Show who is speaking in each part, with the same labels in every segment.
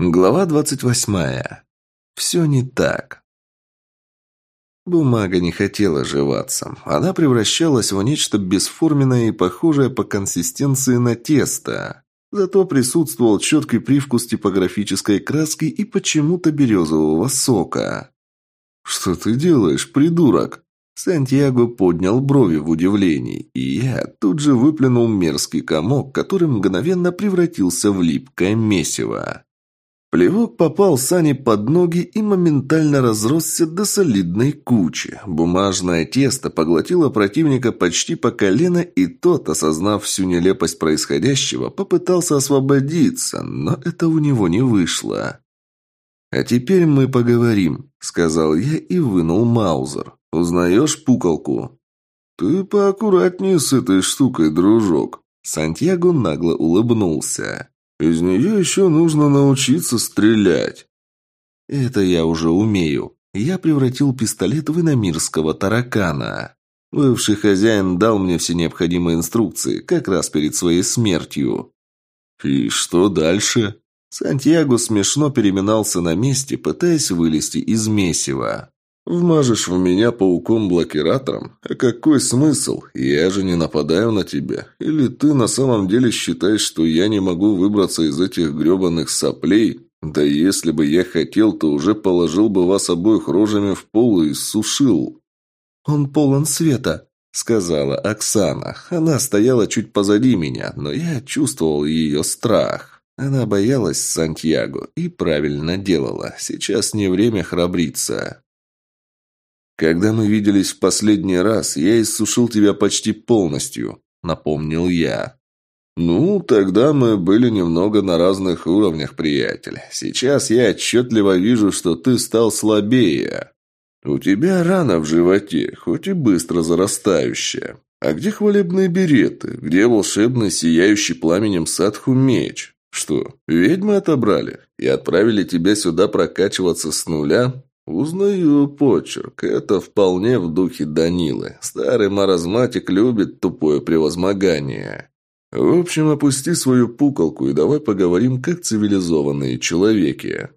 Speaker 1: Глава двадцать восьмая. Все не так. Бумага не хотела жеваться. Она превращалась в нечто бесформенное и похожее по консистенции на тесто. Зато присутствовал четкий привкус типографической краски и почему-то березового сока. «Что ты делаешь, придурок?» Сантьяго поднял брови в удивлении, и я тут же выплюнул мерзкий комок, который мгновенно превратился в липкое месиво. Плевок попал Сане под ноги и моментально разросся до солидной кучи. Бумажное тесто поглотило противника почти по колено, и тот, осознав всю нелепость происходящего, попытался освободиться, но это у него не вышло. «А теперь мы поговорим», — сказал я и вынул маузер. «Узнаешь пукалку?» «Ты поаккуратнее с этой штукой, дружок», — Сантьяго нагло улыбнулся. Из нее еще нужно научиться стрелять. Это я уже умею. Я превратил пистолет в иномирского таракана. Бывший хозяин дал мне все необходимые инструкции, как раз перед своей смертью. И что дальше? Сантьяго смешно переминался на месте, пытаясь вылезти из месива. «Вмажешь в меня пауком-блокиратором? А какой смысл? Я же не нападаю на тебя. Или ты на самом деле считаешь, что я не могу выбраться из этих гребаных соплей? Да если бы я хотел, то уже положил бы вас обоих рожами в пол и сушил». «Он полон света», — сказала Оксана. Она стояла чуть позади меня, но я чувствовал ее страх. Она боялась Сантьяго и правильно делала. Сейчас не время храбриться. «Когда мы виделись в последний раз, я иссушил тебя почти полностью», — напомнил я. «Ну, тогда мы были немного на разных уровнях, приятель. Сейчас я отчетливо вижу, что ты стал слабее. У тебя рана в животе, хоть и быстро зарастающая. А где хвалебные береты? Где волшебный, сияющий пламенем садху меч? Что, ведьмы отобрали и отправили тебя сюда прокачиваться с нуля? «Узнаю почерк. Это вполне в духе Данилы. Старый маразматик любит тупое превозмогание. В общем, опусти свою пуколку и давай поговорим, как цивилизованные человеки».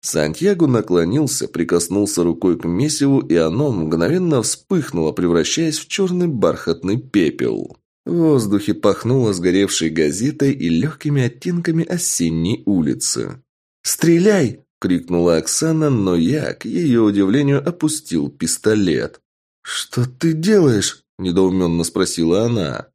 Speaker 1: Сантьяго наклонился, прикоснулся рукой к месиву, и оно мгновенно вспыхнуло, превращаясь в черный бархатный пепел. В воздухе пахнуло сгоревшей газетой и легкими оттенками осенней улицы. «Стреляй!» – крикнула Оксана, но я, к ее удивлению, опустил пистолет. «Что ты делаешь?» – недоуменно спросила она.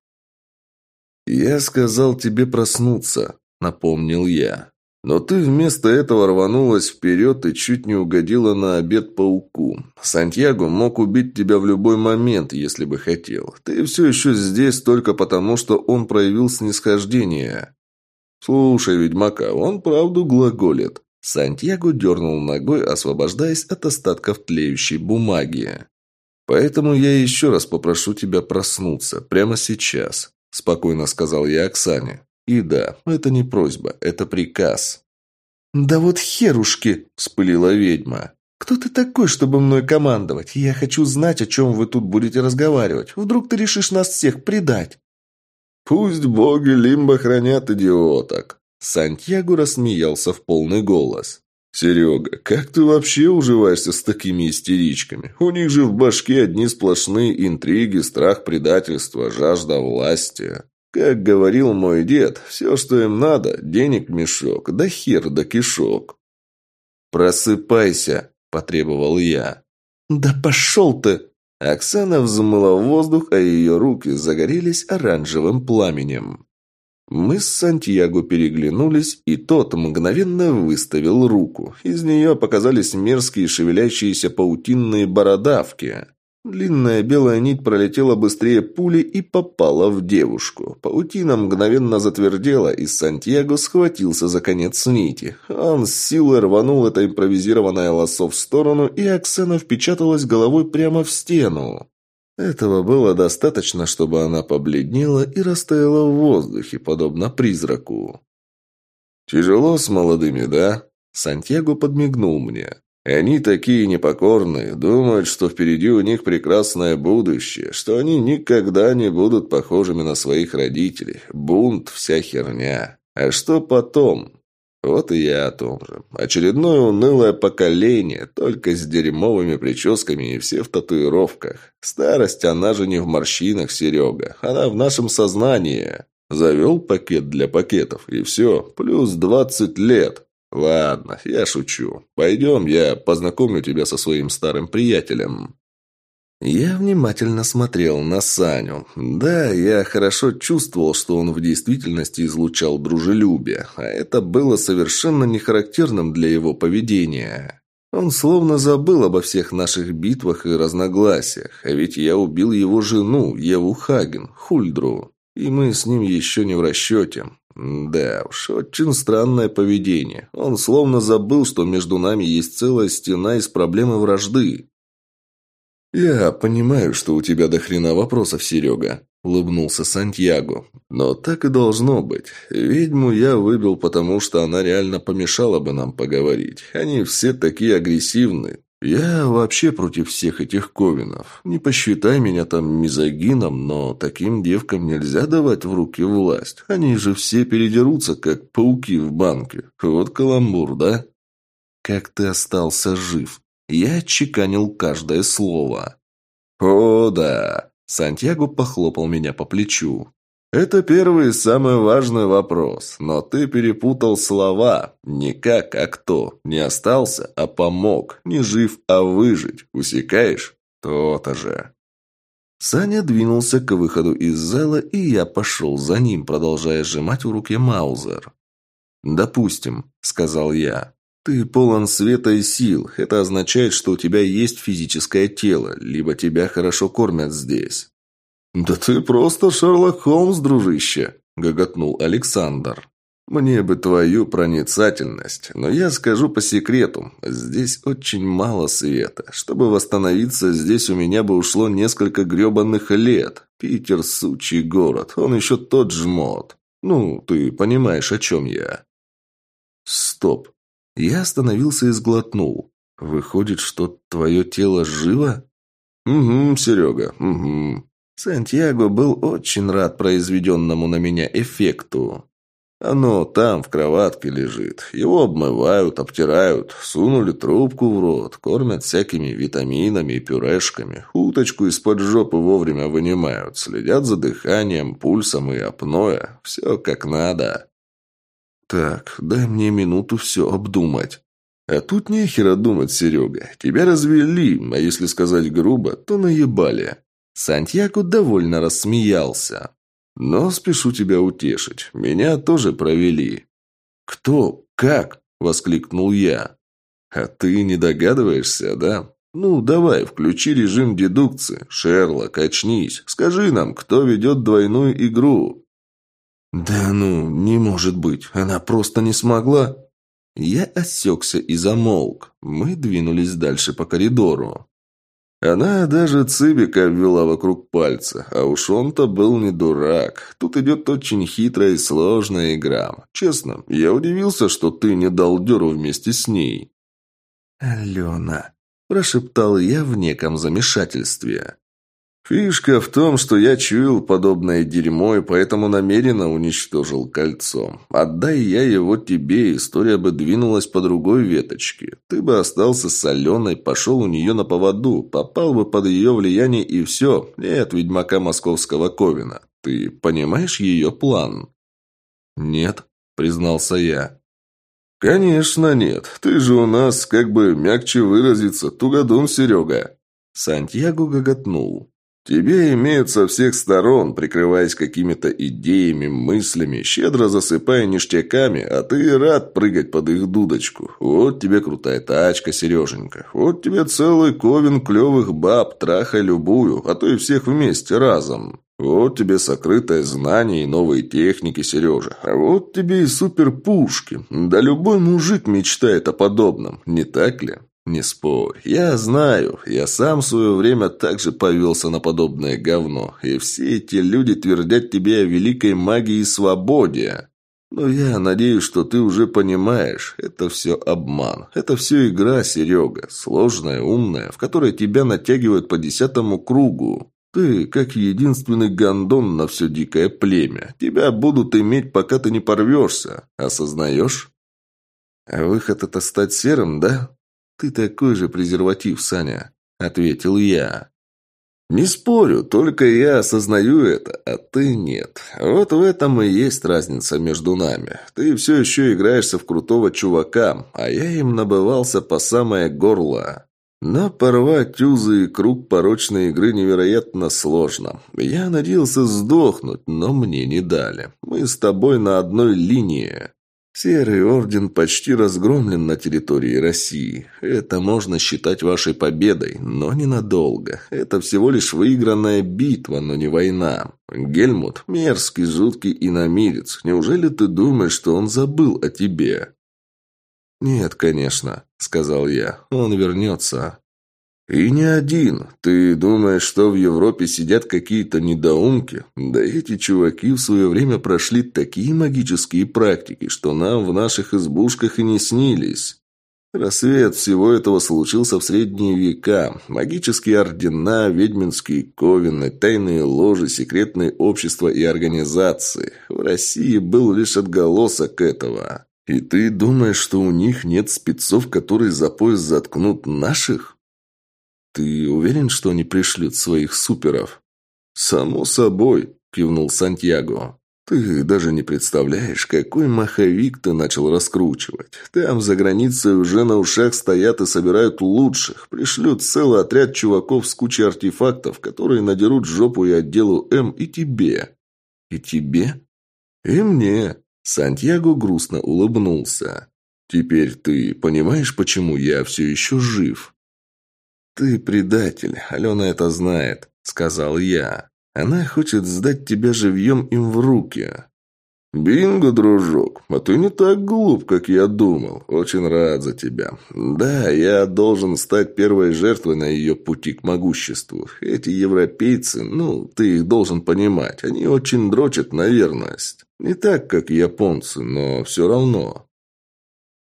Speaker 1: «Я сказал тебе проснуться», – напомнил я. «Но ты вместо этого рванулась вперед и чуть не угодила на обед пауку. Сантьяго мог убить тебя в любой момент, если бы хотел. Ты все еще здесь только потому, что он проявил снисхождение». «Слушай, ведьмака, он правду глаголит. Сантьяго дернул ногой, освобождаясь от остатков тлеющей бумаги. «Поэтому я еще раз попрошу тебя проснуться, прямо сейчас», – спокойно сказал я Оксане. «И да, это не просьба, это приказ». «Да вот херушки!» – вспылила ведьма. «Кто ты такой, чтобы мной командовать? Я хочу знать, о чем вы тут будете разговаривать. Вдруг ты решишь нас всех предать?» «Пусть боги Лимба хранят идиоток», Сантьяго рассмеялся в полный голос. «Серега, как ты вообще уживаешься с такими истеричками? У них же в башке одни сплошные интриги, страх предательства, жажда власти. Как говорил мой дед, все, что им надо, денег мешок, да хер да кишок». «Просыпайся», – потребовал я. «Да пошел ты!» Оксана взмыла в воздух, а ее руки загорелись оранжевым пламенем. Мы с Сантьяго переглянулись, и тот мгновенно выставил руку. Из нее показались мерзкие шевелящиеся паутинные бородавки. Длинная белая нить пролетела быстрее пули и попала в девушку. Паутина мгновенно затвердела, и Сантьяго схватился за конец нити. Он с силой рванул это импровизированное лассо в сторону, и Оксана впечаталась головой прямо в стену. Этого было достаточно, чтобы она побледнела и растаяла в воздухе, подобно призраку. «Тяжело с молодыми, да?» Сантьяго подмигнул мне. «Они такие непокорные, думают, что впереди у них прекрасное будущее, что они никогда не будут похожими на своих родителей. Бунт – вся херня. А что потом? Вот и я о том же. Очередное унылое поколение, только с дерьмовыми прическами и все в татуировках. Старость, она же не в морщинах, Серега. Она в нашем сознании. Завел пакет для пакетов, и все. Плюс двадцать лет. Ладно, я шучу. Пойдем, я познакомлю тебя со своим старым приятелем. Я внимательно смотрел на Саню. Да, я хорошо чувствовал, что он в действительности излучал дружелюбие, а это было совершенно не характерным для его поведения. Он словно забыл обо всех наших битвах и разногласиях, а ведь я убил его жену, Еву Хаген, Хульдру, и мы с ним еще не в расчете. Да уж, очень странное поведение. Он словно забыл, что между нами есть целая стена из проблемы вражды. «Я понимаю, что у тебя до хрена вопросов, Серега», – улыбнулся Сантьяго. «Но так и должно быть. Ведьму я выбил, потому что она реально помешала бы нам поговорить. Они все такие агрессивные. Я вообще против всех этих ковинов. Не посчитай меня там мизогином, но таким девкам нельзя давать в руки власть. Они же все передерутся, как пауки в банке. Вот каламбур, да?» «Как ты остался жив?» Я отчеканил каждое слово. «О, да!» Сантьяго похлопал меня по плечу. «Это первый и самый важный вопрос, но ты перепутал слова. Не как, а кто. Не остался, а помог. Не жив, а выжить. Усекаешь? То-то же». Саня двинулся к выходу из зала, и я пошел за ним, продолжая сжимать в руке Маузер. «Допустим», — сказал я. Ты полон света и сил. Это означает, что у тебя есть физическое тело, либо тебя хорошо кормят здесь. Да ты просто Шерлок Холмс, дружище, гоготнул Александр. Мне бы твою проницательность, но я скажу по секрету, здесь очень мало света. Чтобы восстановиться, здесь у меня бы ушло несколько гребаных лет. Питер – сучий город, он еще тот жмот. Ну, ты понимаешь, о чем я. Стоп, я остановился и сглотнул. «Выходит, что твое тело живо?» «Угу, Серега, угу». Сантьяго был очень рад произведенному на меня эффекту. Оно там, в кроватке лежит. Его обмывают, обтирают, сунули трубку в рот, кормят всякими витаминами и пюрешками. Уточку из-под жопы вовремя вынимают, следят за дыханием, пульсом и апноэ. Все как надо. «Так, дай мне минуту все обдумать». «А тут нехера думать, Серега. Тебя развели, а если сказать грубо, то наебали». Сантьяго довольно рассмеялся. «Но спешу тебя утешить. Меня тоже провели». «Кто? Как?» – воскликнул я. «А ты не догадываешься, да? Ну, давай, включи режим дедукции. Шерлок, очнись. Скажи нам, кто ведет двойную игру?» «Да ну, не может быть, она просто не смогла...» Я осекся и замолк. Мы двинулись дальше по коридору. Она даже цыбика ввела вокруг пальца, а уж он-то был не дурак. Тут идет очень хитрая и сложная игра. Честно, я удивился, что ты не дал дёру вместе с ней. «Алена», – прошептал я в неком замешательстве. Фишка в том, что я чуял подобное дерьмо и поэтому намеренно уничтожил кольцо. Отдай я его тебе, история бы двинулась по другой веточке. Ты бы остался с Аленой, пошел у нее на поводу, попал бы под ее влияние и все. Нет ведьмака московского Ковина. Ты понимаешь ее план? Нет, признался я. «Конечно нет. Ты же у нас, как бы мягче выразиться, тугодум, Серега». Сантьяго гоготнул. Тебе имеют со всех сторон, прикрываясь какими-то идеями, мыслями, щедро засыпая ништяками, а ты рад прыгать под их дудочку. Вот тебе крутая тачка, Сереженька. Вот тебе целый ковен клевых баб, трахай любую, а то и всех вместе разом. Вот тебе сокрытое знание и новые техники, Сережа. А вот тебе и суперпушки. Да любой мужик мечтает о подобном, не так ли? «Не спорь. Я знаю. Я сам в свое время также повелся на подобное говно. И все эти люди твердят тебе о великой магии и свободе. Но я надеюсь, что ты уже понимаешь. Это все обман. Это все игра, Серега. Сложная, умная, в которой тебя натягивают по десятому кругу. Ты как единственный гондон на все дикое племя. Тебя будут иметь, пока ты не порвешься. Осознаешь?» А выход это стать серым, да? Ты такой же презерватив, Саня, ответил я. «Не спорю, только я осознаю это, а ты нет. Вот в этом и есть разница между нами. Ты все еще играешься в крутого чувака, а я им набывался по самое горло». Но порвать узы и круг порочной игры невероятно сложно. Я надеялся сдохнуть, но мне не дали. Мы с тобой на одной линии. Серый орден почти разгромлен на территории России. Это можно считать вашей победой, но ненадолго. Это всего лишь выигранная битва, но не война. Гельмут – мерзкий, жуткий иномирец. Неужели ты думаешь, что он забыл о тебе? «Нет, конечно», – сказал я. «Он вернется». «И не один. Ты думаешь, что в Европе сидят какие-то недоумки? Да эти чуваки в свое время прошли такие магические практики, что нам в наших избушках и не снились». Рассвет всего этого случился в средние века. Магические ордена, ведьминские ковины, тайные ложи, секретные общества и организации. В России был лишь отголосок этого. И ты думаешь, что у них нет спецов, которые за пояс заткнут наших? «Ты уверен, что они пришлют своих суперов?» «Само собой», – кивнул Сантьяго. «Ты даже не представляешь, какой маховик ты начал раскручивать. Там за границей уже на ушах стоят и собирают лучших. Пришлют целый отряд чуваков с кучей артефактов, которые надерут жопу и отделу М, и тебе». «И тебе?» «И мне». Сантьяго грустно улыбнулся. «Теперь ты понимаешь, почему я все еще жив?» «Ты предатель, Алена это знает», — сказал я. «Она хочет сдать тебя живьем им в руки». «Бинго, дружок, а ты не так глуп, как я думал. Очень рад за тебя. Да, я должен стать первой жертвой на ее пути к могуществу. Эти европейцы, ну, ты их должен понимать, они очень дрочат на верность. Не так, как японцы, но все равно.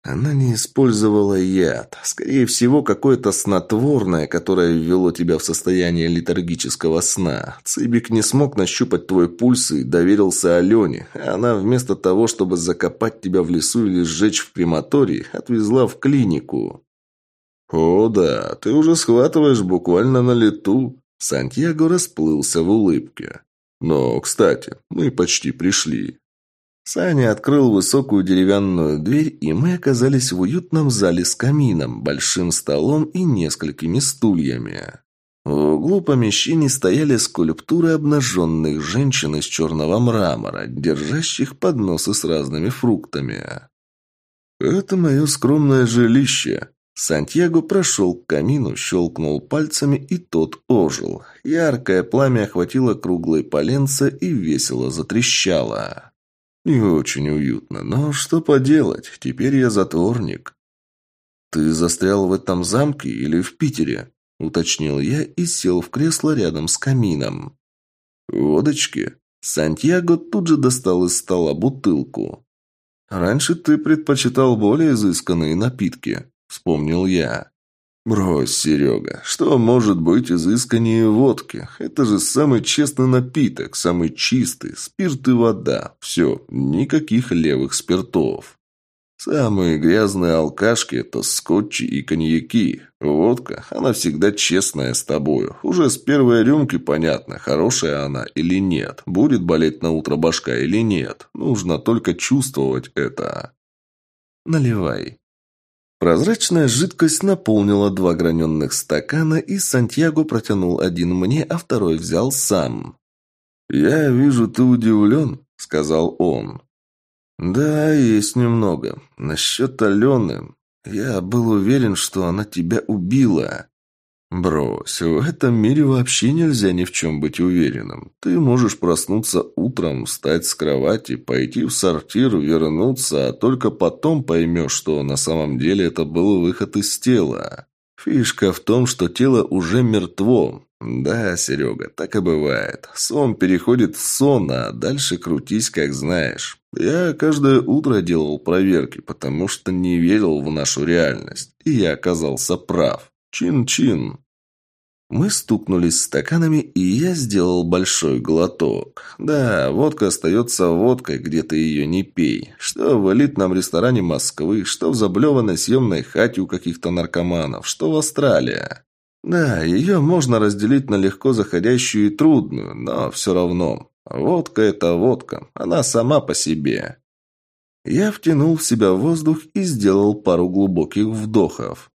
Speaker 1: Она не использовала яд. Скорее всего, какое-то снотворное, которое ввело тебя в состояние летаргического сна. Цибик не смог нащупать твой пульс и доверился Алене. А она вместо того, чтобы закопать тебя в лесу или сжечь в крематории, отвезла в клинику. «О да, ты уже схватываешь буквально на лету». Сантьяго расплылся в улыбке. «Но, кстати, мы почти пришли». Саня открыл высокую деревянную дверь, и мы оказались в уютном зале с камином, большим столом и несколькими стульями. В углу помещений стояли скульптуры обнаженных женщин из черного мрамора, держащих подносы с разными фруктами. «Это мое скромное жилище». Сантьяго прошел к камину, щелкнул пальцами, и тот ожил. Яркое пламя охватило круглые поленца и весело затрещало. Не очень уютно, но что поделать, теперь я затворник. Ты застрял в этом замке или в Питере? Уточнил я и сел в кресло рядом с камином. Водочки? Сантьяго тут же достал из стола бутылку. «Раньше ты предпочитал более изысканные напитки», — вспомнил я. «Брось, Серега, что может быть изысканнее водки? Это же самый честный напиток, самый чистый, спирт и вода. Все, никаких левых спиртов. Самые грязные алкашки – это скотчи и коньяки. Водка, она всегда честная с тобою. Уже с первой рюмки понятно, хорошая она или нет, будет болеть на утро башка или нет. Нужно только чувствовать это». «Наливай», Прозрачная жидкость наполнила два граненных стакана, и Сантьяго протянул один мне, а второй взял сам. «Я вижу, ты удивлен», — сказал он. «Да, есть немного. Насчет Алены. Я был уверен, что она тебя убила». «Брось, в этом мире вообще нельзя ни в чем быть уверенным. Ты можешь проснуться утром, встать с кровати, пойти в сортир, вернуться, а только потом поймешь, что на самом деле это был выход из тела. Фишка в том, что тело уже мертво. Да, Серега, так и бывает. Сон переходит в сон, а дальше крутись, как знаешь. Я каждое утро делал проверки, потому что не верил в нашу реальность, и я оказался прав. Чин-чин. Мы стукнулись стаканами, и я сделал большой глоток. Да, водка остается водкой, где ты ее не пей. Что в элитном ресторане Москвы, что в заблеванной съемной хате у каких-то наркоманов, что в Австралии. Да, ее можно разделить на легко заходящую и трудную, но все равно. Водка – это водка, она сама по себе. Я втянул в себя воздух и сделал пару глубоких вдохов.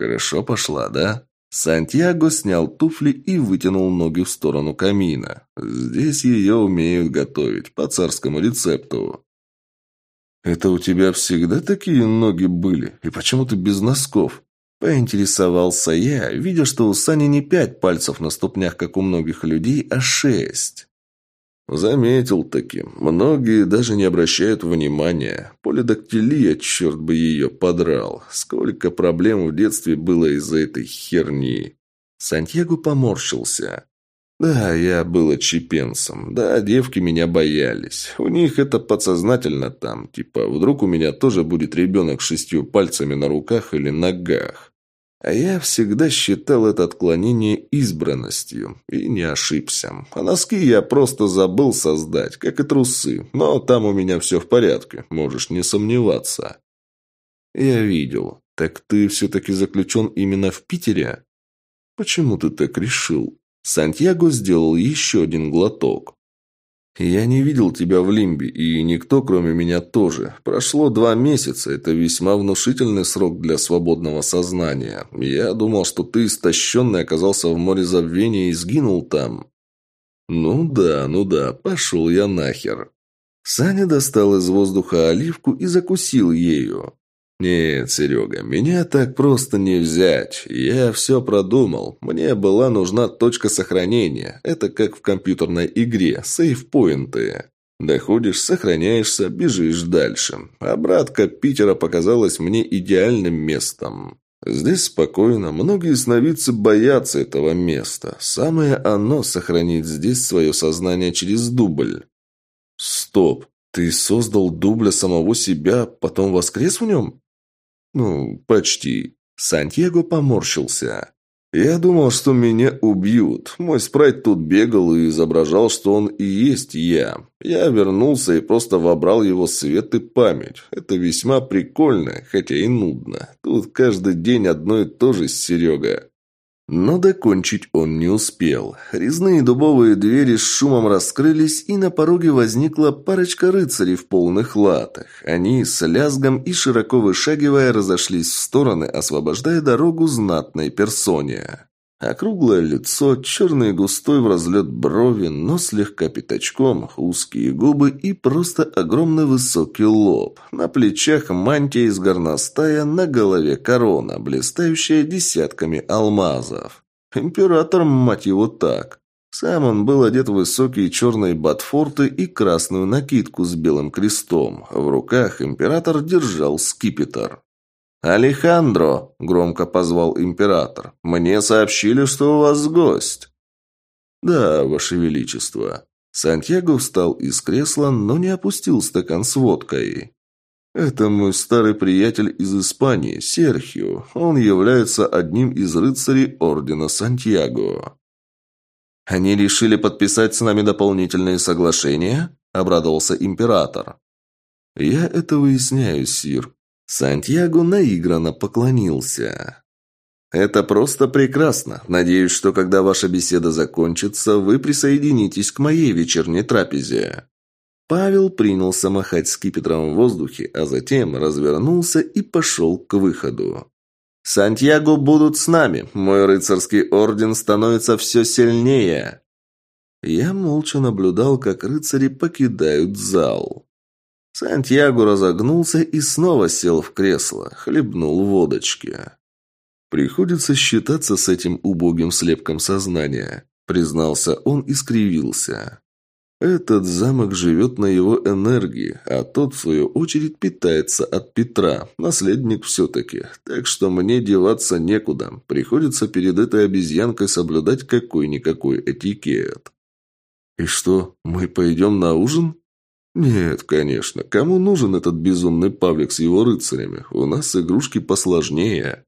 Speaker 1: Хорошо пошла, да? Сантьяго снял туфли и вытянул ноги в сторону камина. Здесь ее умеют готовить, по царскому рецепту. «Это у тебя всегда такие ноги были? И почему ты без носков?» Поинтересовался я, видя, что у Сани не пять пальцев на ступнях, как у многих людей, а шесть. Заметил таки. Многие даже не обращают внимания. Полидактилия, черт бы ее подрал. Сколько проблем в детстве было из-за этой херни. Сантьяго поморщился. Да, я был отщепенцем. Да, девки меня боялись. У них это подсознательно там. Типа, вдруг у меня тоже будет ребенок с шестью пальцами на руках или ногах. А я всегда считал это отклонение избранностью. И не ошибся. А носки я просто забыл создать, как и трусы. Но там у меня все в порядке, можешь не сомневаться. Я видел. Так ты все-таки заключен именно в Питере? Почему ты так решил? Сантьяго сделал еще один глоток. «Я не видел тебя в Лимбе, и никто, кроме меня, тоже. Прошло два месяца, это весьма внушительный срок для свободного сознания. Я думал, что ты истощенный оказался в море забвения и сгинул там». «Ну да, ну да, пошел я нахер». Саня достал из воздуха оливку и закусил ею. «Нет, Серега, меня так просто не взять. Я все продумал. Мне была нужна точка сохранения. Это как в компьютерной игре, сейфпоинты. Доходишь, сохраняешься, бежишь дальше. Обратка Питера показалась мне идеальным местом. Здесь спокойно, многие сновидцы боятся этого места. Самое оно сохранить здесь свое сознание через дубль. Стоп, ты создал дубля самого себя, потом воскрес в нем? «Ну, почти». Сантьяго поморщился. «Я думал, что меня убьют. Мой спрайт тут бегал и изображал, что он и есть я. Я вернулся и просто вобрал его свет и память. Это весьма прикольно, хотя и нудно. Тут каждый день одно и то же, Серега. Но докончить он не успел. Резные дубовые двери с шумом раскрылись, и на пороге возникла парочка рыцарей в полных латах. Они с лязгом и широко вышагивая разошлись в стороны, освобождая дорогу знатной персоне. Округлое лицо, черный густой в разлет брови, но слегка пятачком, узкие губы и просто огромный высокий лоб. На плечах мантия из горностая, на голове корона, блистающая десятками алмазов. Император, мать его, так. Сам он был одет в высокие черные ботфорты и красную накидку с белым крестом. В руках император держал скипетр. «Алехандро!» – громко позвал император. «Мне сообщили, что у вас гость». «Да, ваше величество». Сантьяго встал из кресла, но не опустил стакан с водкой. «Это мой старый приятель из Испании, Серхио. Он является одним из рыцарей Ордена Сантьяго». «Они решили подписать с нами дополнительные соглашения?» – обрадовался император. «Я это выясняю, Сир. Сантьяго наигранно поклонился. «Это просто прекрасно. Надеюсь, что когда ваша беседа закончится, вы присоединитесь к моей вечерней трапезе». Павел принялся махать скипетром в воздухе, а затем развернулся и пошел к выходу. «Сантьяго будут с нами. Мой рыцарский орден становится все сильнее». Я молча наблюдал, как рыцари покидают зал. Сантьяго разогнулся и снова сел в кресло, хлебнул водочки. «Приходится считаться с этим убогим слепком сознания», – признался он и скривился. «Этот замок живет на его энергии, а тот, в свою очередь, питается от Петра, наследник все-таки, так что мне деваться некуда, приходится перед этой обезьянкой соблюдать какой-никакой этикет». «И что, мы пойдем на ужин?» «Нет, конечно. Кому нужен этот безумный Павлик с его рыцарями? У нас игрушки посложнее».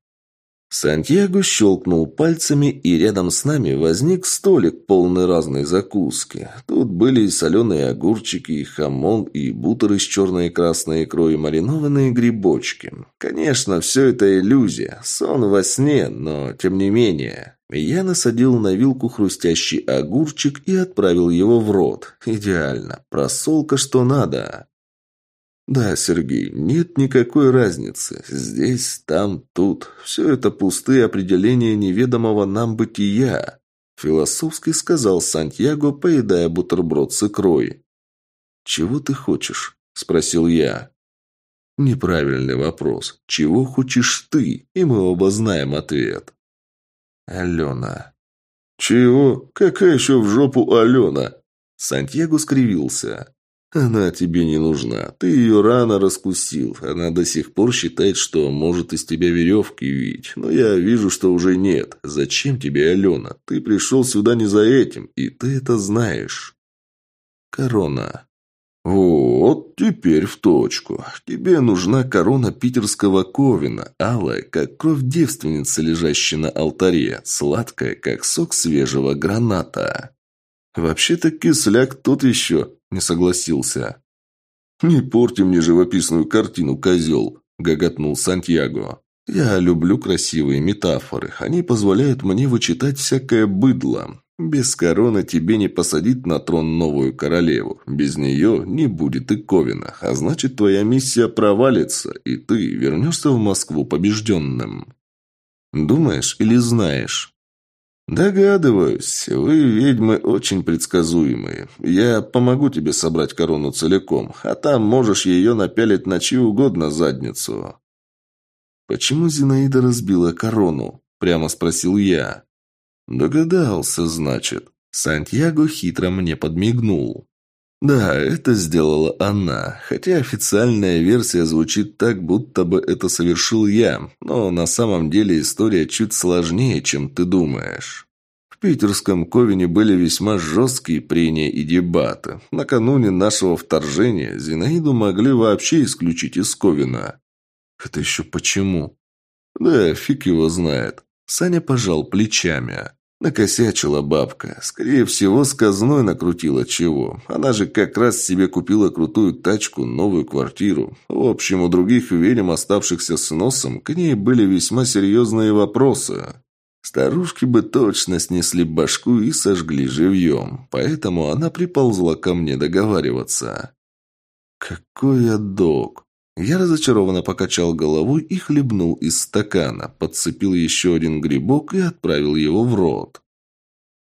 Speaker 1: Сантьяго щелкнул пальцами, и рядом с нами возник столик, полный разной закуски. Тут были и соленые огурчики, и хамон, и бутеры с черной и красной икрой, и маринованные грибочки. Конечно, все это иллюзия, сон во сне, но тем не менее. Я насадил на вилку хрустящий огурчик и отправил его в рот. Идеально. Просолка что надо. «Да, Сергей, нет никакой разницы. Здесь, там, тут. Все это пустые определения неведомого нам бытия», философски сказал Сантьяго, поедая бутерброд с икрой. «Чего ты хочешь?» – спросил я. Неправильный вопрос. Чего хочешь ты? И мы оба знаем ответ. Алена. Чего? Какая еще в жопу Алена? Сантьяго скривился. Она тебе не нужна. Ты ее рано раскусил. Она до сих пор считает, что может из тебя веревки вить. Но я вижу, что уже нет. Зачем тебе Алена? Ты пришел сюда не за этим, и ты это знаешь. Корона. Вот, теперь в точку. Тебе нужна корона питерского ковина, алая, как кровь девственницы, лежащая на алтаре, сладкая, как сок свежего граната. Вообще-то кисляк тот еще, не согласился. «Не порти мне живописную картину, козел!» – гоготнул Сантьяго. «Я люблю красивые метафоры. Они позволяют мне вычитать всякое быдло. Без короны тебе не посадить на трон новую королеву. Без нее не будет и Ковина. А значит, твоя миссия провалится, и ты вернешься в Москву побежденным. Думаешь или знаешь?» «Догадываюсь. Вы, ведьмы, очень предсказуемые. Я помогу тебе собрать корону целиком, а там можешь ее напялить на чью угодно задницу». «Почему Зинаида разбила корону?» – прямо спросил я. «Догадался, значит». Сантьяго хитро мне подмигнул. Да, это сделала она, хотя официальная версия звучит так, будто бы это совершил я, но на самом деле история чуть сложнее, чем ты думаешь. В питерском Ковине были весьма жесткие прения и дебаты. Накануне нашего вторжения Зинаиду могли вообще исключить из Ковина. Это еще почему? Да, фиг его знает. Саня пожал плечами. Накосячила бабка. Скорее всего, с казной накрутила чего. Она же как раз себе купила крутую тачку, новую квартиру. В общем, у других ведьм, оставшихся с носом, к ней были весьма серьезные вопросы. Старушки бы точно снесли башку и сожгли живьем. Поэтому она приползла ко мне договариваться. «Какой я док!» Я разочарованно покачал головой и хлебнул из стакана, подцепил еще один грибок и отправил его в рот.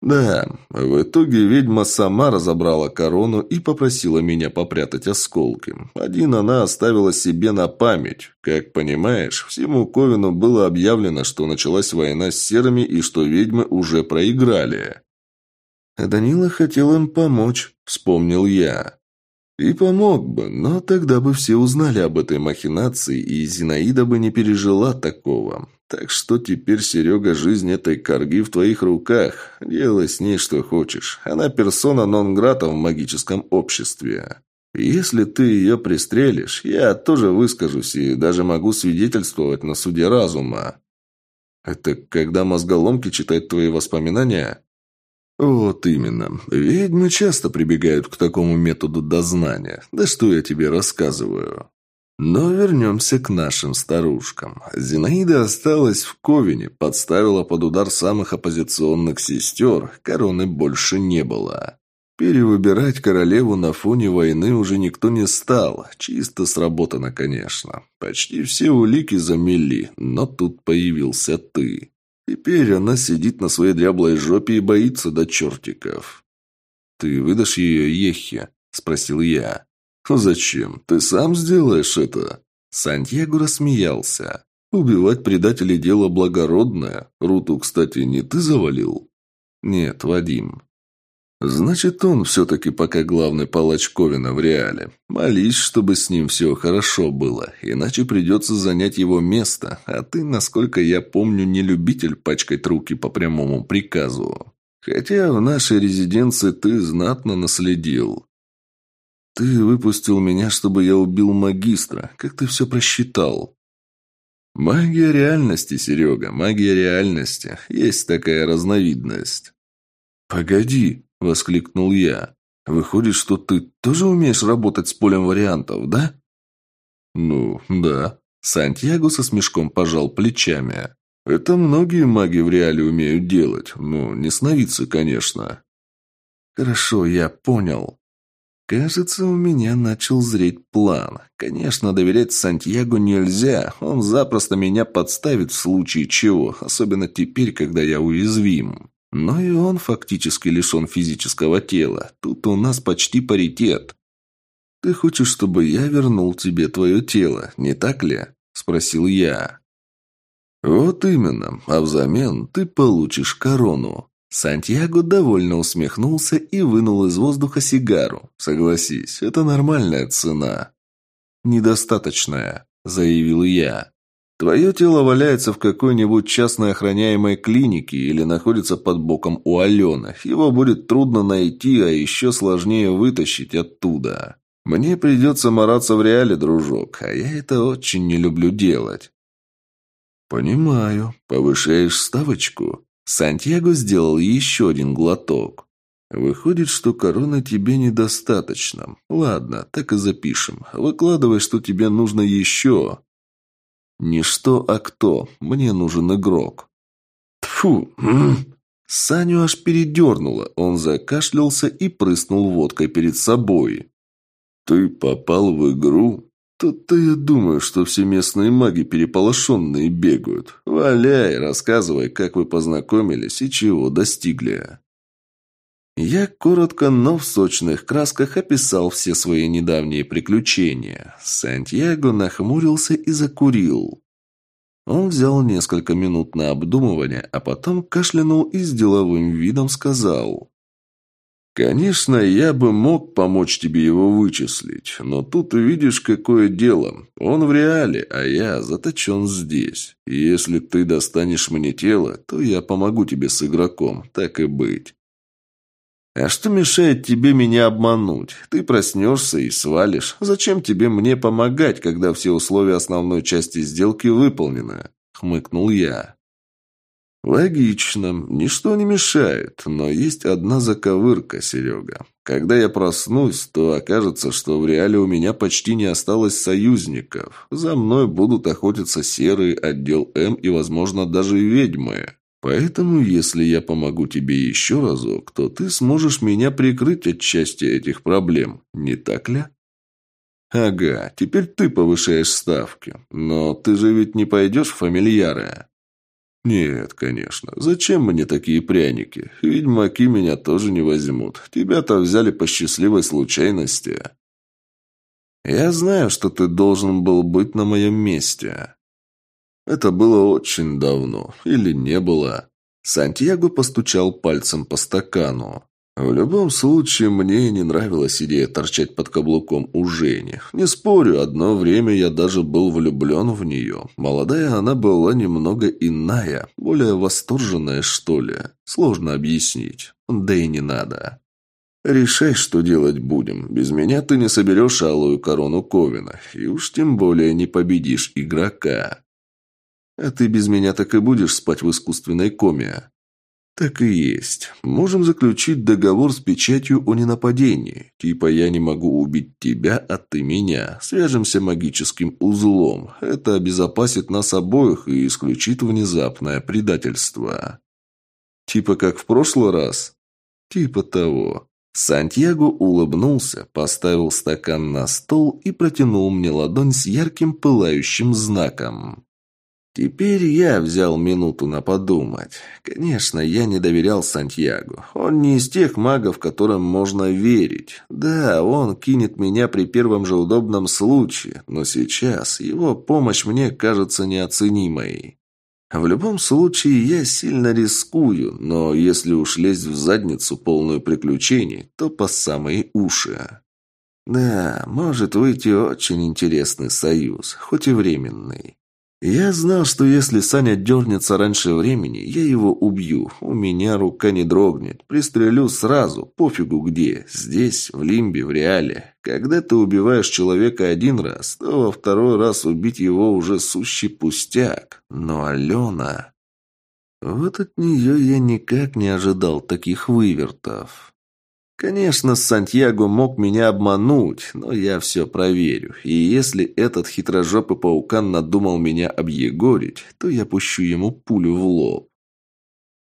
Speaker 1: Да, в итоге ведьма сама разобрала корону и попросила меня попрятать осколки. Один она оставила себе на память. Как понимаешь, всему Ковину было объявлено, что началась война с серыми и что ведьмы уже проиграли. Данила хотел им помочь, вспомнил я. И помог бы, но тогда бы все узнали об этой махинации, и Зинаида бы не пережила такого. Так что теперь, Серега, жизнь этой корги в твоих руках. Делай с ней что хочешь. Она персона нон-грата в магическом обществе. Если ты ее пристрелишь, я тоже выскажусь и даже могу свидетельствовать на суде разума. Это когда мозголомки читают твои воспоминания? «Вот именно. Ведьмы часто прибегают к такому методу дознания. Да что я тебе рассказываю?» Но вернемся к нашим старушкам. Зинаида осталась в Ковине, подставила под удар самых оппозиционных сестер, короны больше не было. Перевыбирать королеву на фоне войны уже никто не стал. Чисто сработано, конечно. Почти все улики замели, но тут появился ты. Теперь она сидит на своей дряблой жопе и боится до чертиков. «Ты выдашь ее Ехе?» – спросил я. «Зачем? Ты сам сделаешь это?» Сантьяго рассмеялся. «Убивать предателей – дело благородное. Руту, кстати, не ты завалил?» «Нет, Вадим. Значит, он все-таки пока главный палач Ковина в реале. Молись, чтобы с ним все хорошо было, иначе придется занять его место, а ты, насколько я помню, не любитель пачкать руки по прямому приказу. Хотя в нашей резиденции ты знатно наследил. Ты выпустил меня, чтобы я убил магистра. Как ты все просчитал? Магия реальности, Серега, магия реальности. Есть такая разновидность. Погоди, воскликнул я. Выходит, что ты тоже умеешь работать с полем вариантов, да? Ну, да. Сантьяго со смешком пожал плечами. Это многие маги в реале умеют делать. Ну, не сновидцы, конечно. Хорошо, я понял. Кажется, у меня начал зреть план. Конечно, доверять Сантьяго нельзя. Он запросто меня подставит в случае чего, особенно теперь, когда я уязвим. Но и он фактически лишен физического тела. Тут у нас почти паритет. «Ты хочешь, чтобы я вернул тебе твое тело, не так ли?» – спросил я. «Вот именно. А взамен ты получишь корону. Сантьяго довольно усмехнулся и вынул из воздуха сигару. «Согласись, это нормальная цена». «Недостаточная», – заявил я. «Твое тело валяется в какой-нибудь частной охраняемой клинике или находится под боком у Алены. Его будет трудно найти, а еще сложнее вытащить оттуда. Мне придется мараться в реале, дружок, а я это очень не люблю делать». «Понимаю. Повышаешь ставочку?» Сантьяго сделал еще один глоток. «Выходит, что короны тебе недостаточно. Ладно, так и запишем. Выкладывай, что тебе нужно еще». «Не что, а кто. Мне нужен игрок». Тфу. Саню аж передернуло. Он закашлялся и прыснул водкой перед собой. «Ты попал в игру?» Тут-то я думаю, что все местные маги переполошенные бегают. Валяй, рассказывай, как вы познакомились и чего достигли. Я коротко, но в сочных красках описал все свои недавние приключения. Сантьяго нахмурился и закурил. Он взял несколько минут на обдумывание, а потом кашлянул и с деловым видом сказал. «Конечно, я бы мог помочь тебе его вычислить, но тут видишь, какое дело. Он в реале, а я заточен здесь. Если ты достанешь мне тело, то я помогу тебе с игроком, так и быть». «А что мешает тебе меня обмануть? Ты проснешься и свалишь. Зачем тебе мне помогать, когда все условия основной части сделки выполнены?» — хмыкнул я. «Логично. Ничто не мешает. Но есть одна заковырка, Серега. Когда я проснусь, то окажется, что в реале у меня почти не осталось союзников. За мной будут охотиться серый отдел М и, возможно, даже ведьмы. Поэтому, если я помогу тебе еще разок, то ты сможешь меня прикрыть от части этих проблем. Не так ли?» «Ага, теперь ты повышаешь ставки. Но ты же ведь не пойдешь в фамильяры?» «Нет, конечно. Зачем мне такие пряники? Ведьмаки меня тоже не возьмут. Тебя-то взяли по счастливой случайности». «Я знаю, что ты должен был быть на моем месте». «Это было очень давно. Или не было». Сантьяго постучал пальцем по стакану. В любом случае, мне не нравилась идея торчать под каблуком у Жени. Не спорю, одно время я даже был влюблен в нее. Молодая она была немного иная, более восторженная, что ли. Сложно объяснить. Да и не надо. Решай, что делать будем. Без меня ты не соберешь алую корону Ковина. И уж тем более не победишь игрока. А ты без меня так и будешь спать в искусственной коме. «Так и есть. Можем заключить договор с печатью о ненападении. Типа я не могу убить тебя, а ты меня. Свяжемся магическим узлом. Это обезопасит нас обоих и исключит внезапное предательство». «Типа как в прошлый раз?» «Типа того». Сантьяго улыбнулся, поставил стакан на стол и протянул мне ладонь с ярким пылающим знаком. Теперь я взял минуту на подумать. Конечно, я не доверял Сантьяго. Он не из тех магов, которым можно верить. Да, он кинет меня при первом же удобном случае, но сейчас его помощь мне кажется неоценимой. В любом случае, я сильно рискую, но если уж лезть в задницу полную приключений, то по самые уши. Да, может выйти очень интересный союз, хоть и временный. Я знал, что если Саня дернется раньше времени, я его убью. У меня рука не дрогнет. Пристрелю сразу, пофигу где. Здесь, в Лимбе, в Реале. Когда ты убиваешь человека один раз, то во второй раз убить его уже сущий пустяк. Но Алена... Вот от нее я никак не ожидал таких вывертов. Конечно, Сантьяго мог меня обмануть, но я все проверю. И если этот хитрожопый паукан надумал меня объегорить, то я пущу ему пулю в лоб.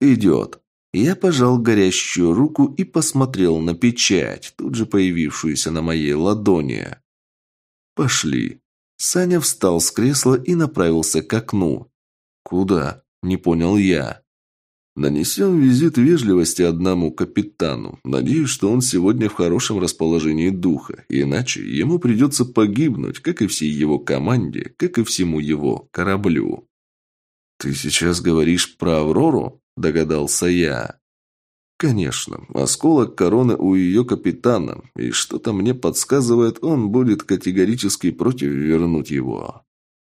Speaker 1: «Идет». Я пожал горящую руку и посмотрел на печать, тут же появившуюся на моей ладони. «Пошли». Саня встал с кресла и направился к окну. «Куда?» – не понял я. Нанесем визит вежливости одному капитану. Надеюсь, что он сегодня в хорошем расположении духа, иначе ему придется погибнуть, как и всей его команде, как и всему его кораблю. «Ты сейчас говоришь про Аврору?» – догадался я. «Конечно. Осколок короны у ее капитана, и что-то мне подсказывает, он будет категорически против вернуть его».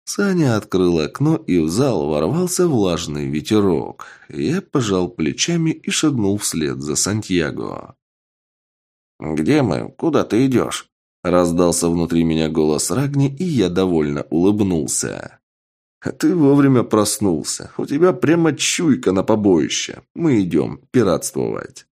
Speaker 1: Саня открыл окно, и в зал ворвался влажный ветерок. Я пожал плечами и шагнул вслед за Сантьяго.
Speaker 2: «Где мы? Куда ты идешь?» Раздался внутри меня голос Рагни, и я довольно улыбнулся.
Speaker 1: «Ты вовремя проснулся. У тебя прямо чуйка на побоище. Мы идем пиратствовать».